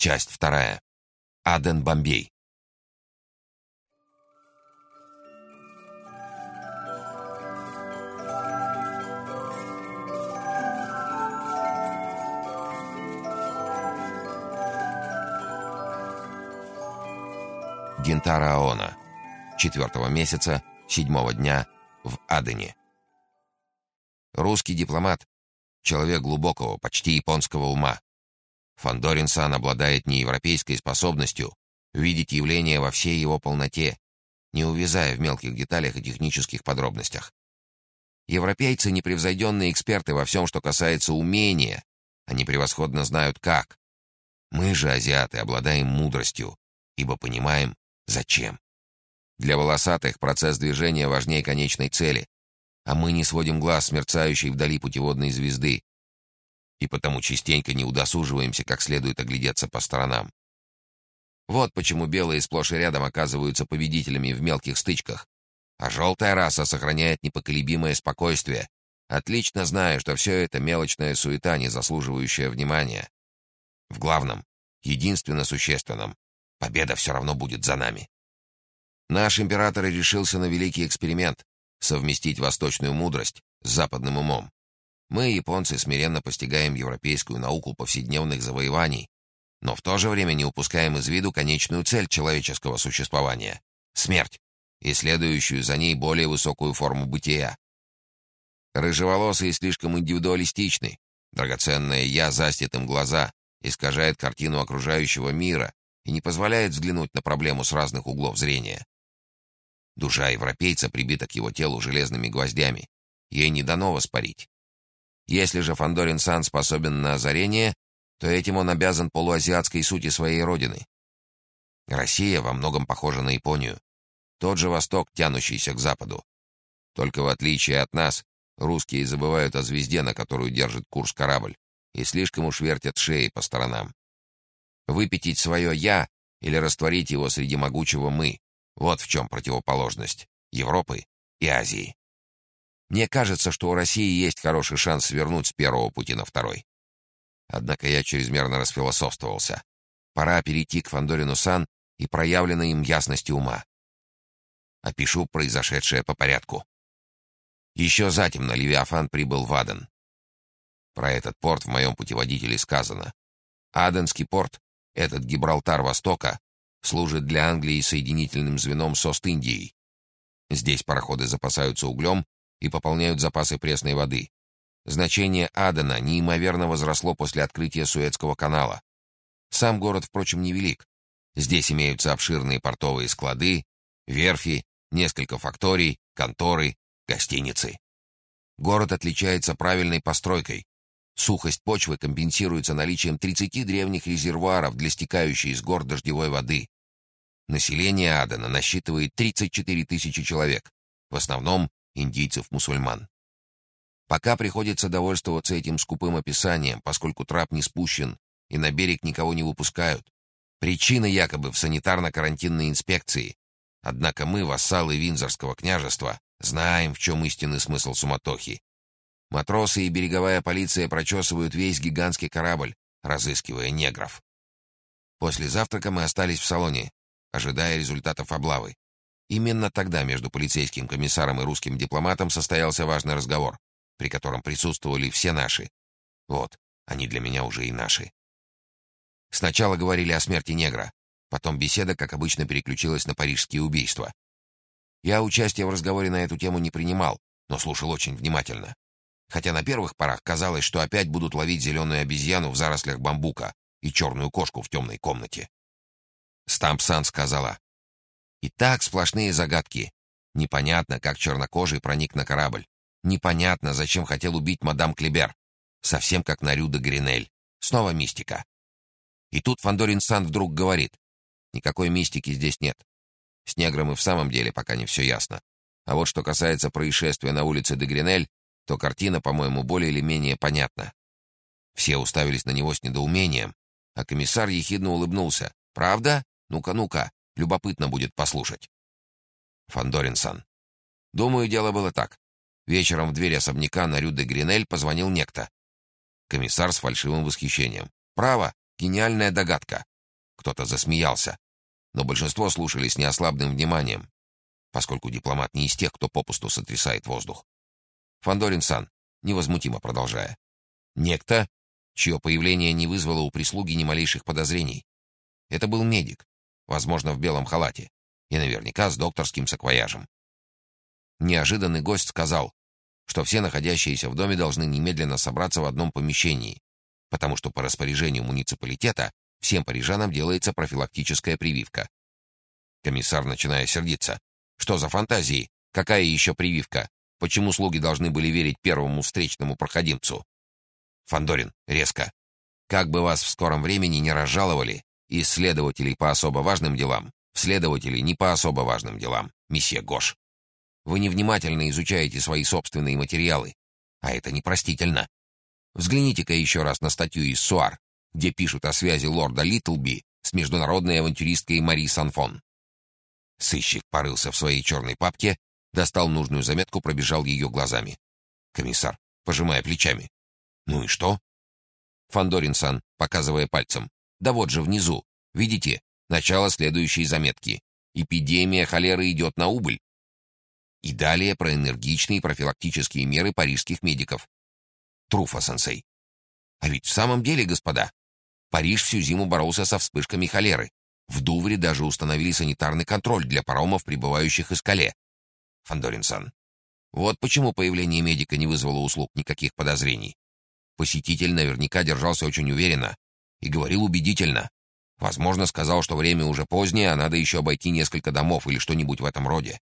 Часть вторая. Аден Бомбей. Гентара Аона. Четвертого месяца, седьмого дня, в Адене. Русский дипломат — человек глубокого, почти японского ума. Фандорин-сан обладает неевропейской способностью видеть явление во всей его полноте, не увязая в мелких деталях и технических подробностях. Европейцы — непревзойденные эксперты во всем, что касается умения. Они превосходно знают, как. Мы же, азиаты, обладаем мудростью, ибо понимаем, зачем. Для волосатых процесс движения важнее конечной цели, а мы не сводим глаз с мерцающей вдали путеводной звезды, и потому частенько не удосуживаемся как следует оглядеться по сторонам. Вот почему белые сплошь и рядом оказываются победителями в мелких стычках, а желтая раса сохраняет непоколебимое спокойствие, отлично зная, что все это мелочная суета, не заслуживающая внимания. В главном, единственно существенном, победа все равно будет за нами. Наш император решился на великий эксперимент — совместить восточную мудрость с западным умом. Мы, японцы, смиренно постигаем европейскую науку повседневных завоеваний, но в то же время не упускаем из виду конечную цель человеческого существования — смерть, и следующую за ней более высокую форму бытия. Рыжеволосый слишком индивидуалистичный, драгоценное «я» застит им глаза, искажает картину окружающего мира и не позволяет взглянуть на проблему с разных углов зрения. Душа европейца прибита к его телу железными гвоздями. Ей не дано воспарить. Если же Фандорин Сан способен на озарение, то этим он обязан полуазиатской сути своей родины. Россия во многом похожа на Японию. Тот же Восток, тянущийся к Западу. Только в отличие от нас, русские забывают о звезде, на которую держит курс корабль, и слишком уж вертят шеи по сторонам. Выпятить свое «я» или растворить его среди могучего «мы» — вот в чем противоположность Европы и Азии. Мне кажется, что у России есть хороший шанс свернуть с первого пути на второй. Однако я чрезмерно расфилософствовался. Пора перейти к Фандорину Сан и проявленной им ясности ума. Опишу произошедшее по порядку. Еще затем на Левиафан прибыл в Аден. Про этот порт в моем путеводителе сказано. Аденский порт, этот Гибралтар Востока, служит для Англии соединительным звеном с Ост-Индией. Здесь пароходы запасаются углем и пополняют запасы пресной воды. Значение Адена неимоверно возросло после открытия Суэцкого канала. Сам город, впрочем, невелик. Здесь имеются обширные портовые склады, верфи, несколько факторий, конторы, гостиницы. Город отличается правильной постройкой. Сухость почвы компенсируется наличием 30 древних резервуаров для стекающей из гор дождевой воды. Население Адена насчитывает 34 тысячи человек, в основном индийцев-мусульман. Пока приходится довольствоваться этим скупым описанием, поскольку трап не спущен и на берег никого не выпускают. Причина якобы в санитарно-карантинной инспекции. Однако мы, вассалы Винзорского княжества, знаем, в чем истинный смысл суматохи. Матросы и береговая полиция прочесывают весь гигантский корабль, разыскивая негров. После завтрака мы остались в салоне, ожидая результатов облавы. Именно тогда между полицейским комиссаром и русским дипломатом состоялся важный разговор, при котором присутствовали все наши. Вот, они для меня уже и наши. Сначала говорили о смерти негра, потом беседа, как обычно, переключилась на парижские убийства. Я участия в разговоре на эту тему не принимал, но слушал очень внимательно. Хотя на первых порах казалось, что опять будут ловить зеленую обезьяну в зарослях бамбука и черную кошку в темной комнате. Стампсан сказала, и так сплошные загадки. Непонятно, как чернокожий проник на корабль. Непонятно, зачем хотел убить мадам Клебер. Совсем как на Рю Гринель. Снова мистика. И тут Фандорин Сан вдруг говорит. Никакой мистики здесь нет. С негром и в самом деле пока не все ясно. А вот что касается происшествия на улице де Гринель, то картина, по-моему, более или менее понятна. Все уставились на него с недоумением, а комиссар ехидно улыбнулся. «Правда? Ну-ка, ну-ка, Любопытно будет послушать. Фандоринсон. Думаю, дело было так. Вечером в дверь особняка на Рю де Гринель позвонил некто. Комиссар с фальшивым восхищением. Право, гениальная догадка. Кто-то засмеялся, но большинство слушали с неослабным вниманием, поскольку дипломат не из тех, кто попусту сотрясает воздух. Фандорин-сан, невозмутимо продолжая. Некто, чье появление не вызвало у прислуги ни малейших подозрений. Это был медик, возможно, в белом халате, и наверняка с докторским саквояжем. Неожиданный гость сказал, что все находящиеся в доме должны немедленно собраться в одном помещении, потому что по распоряжению муниципалитета всем парижанам делается профилактическая прививка. Комиссар, начиная сердиться. Что за фантазии? Какая еще прививка? Почему слуги должны были верить первому встречному проходимцу? Фандорин, резко. Как бы вас в скором времени не разжаловали, из следователей по особо важным делам, в следователей не по особо важным делам, месье Гош. Вы невнимательно изучаете свои собственные материалы, а это непростительно. Взгляните-ка еще раз на статью из СУАР, где пишут о связи лорда Литлби с международной авантюристкой Мари Санфон. Сыщик порылся в своей черной папке, достал нужную заметку, пробежал ее глазами. Комиссар, пожимая плечами. «Ну и что?» Фандорин-сан, показывая пальцем. «Да вот же внизу. Видите? Начало следующей заметки. Эпидемия холеры идет на убыль. И далее про энергичные профилактические меры парижских медиков. Труфа-сенсей. А ведь в самом деле, господа, Париж всю зиму боролся со вспышками холеры. В Дувре даже установили санитарный контроль для паромов, прибывающих из Кале. Фандоринсон. Вот почему появление медика не вызвало услуг никаких подозрений. Посетитель наверняка держался очень уверенно и говорил убедительно. Возможно, сказал, что время уже позднее, а надо еще обойти несколько домов или что-нибудь в этом роде.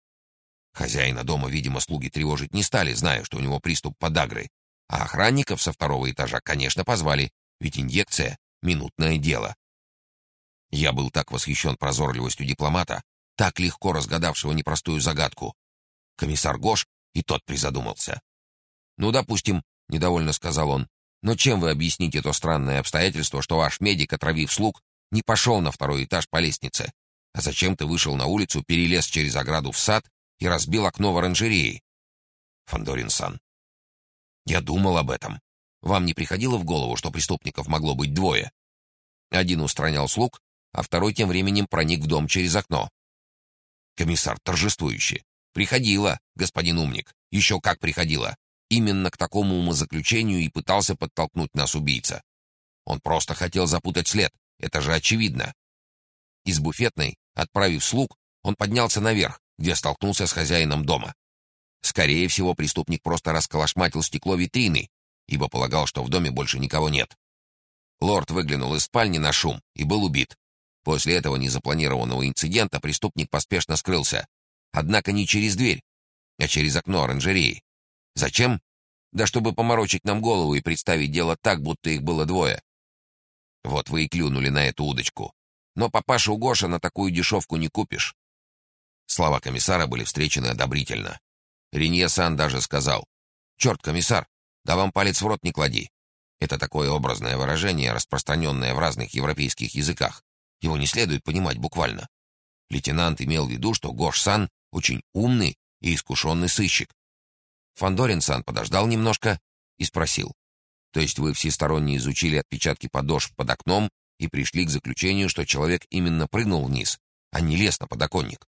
Хозяина дома, видимо, слуги тревожить не стали, зная, что у него приступ подагры. А охранников со второго этажа, конечно, позвали, ведь инъекция — минутное дело. Я был так восхищен прозорливостью дипломата, так легко разгадавшего непростую загадку. Комиссар Гош и тот призадумался. «Ну, допустим», — недовольно сказал он, но чем вы объясните то странное обстоятельство, что ваш медик, отравив слуг, не пошел на второй этаж по лестнице, а зачем-то вышел на улицу, перелез через ограду в сад и разбил окно в оранжерее? Фандорин-сан. Я думал об этом. Вам не приходило в голову, что преступников могло быть двое? Один устранял слуг, а второй тем временем проник в дом через окно. Комиссар торжествующе. Приходила, господин умник. Еще как приходила. Именно к такому умозаключению и пытался подтолкнуть нас убийца. Он просто хотел запутать след, это же очевидно. Из буфетной, отправив слуг, он поднялся наверх, где столкнулся с хозяином дома. Скорее всего, преступник просто расколошматил стекло витрины, ибо полагал, что в доме больше никого нет. Лорд выглянул из спальни на шум и был убит. После этого незапланированного инцидента преступник поспешно скрылся. Однако не через дверь, а через окно оранжереи. Зачем? Да чтобы поморочить нам голову и представить дело так, будто их было двое. Вот вы и клюнули на эту удочку. Но папашу Гоша на такую дешевку не купишь. Слова комиссара были встречены одобрительно. Ренье-сан даже сказал, «Черт, комиссар, да вам палец в рот не клади». Это такое образное выражение, распространенное в разных европейских языках. Его не следует понимать буквально. Лейтенант имел в виду, что Гош-сан очень умный и искушенный сыщик, Фандорин-сан подождал немножко и спросил. То есть вы всесторонне изучили отпечатки подошв под окном и пришли к заключению, что человек именно прыгнул вниз, а не лез на подоконник?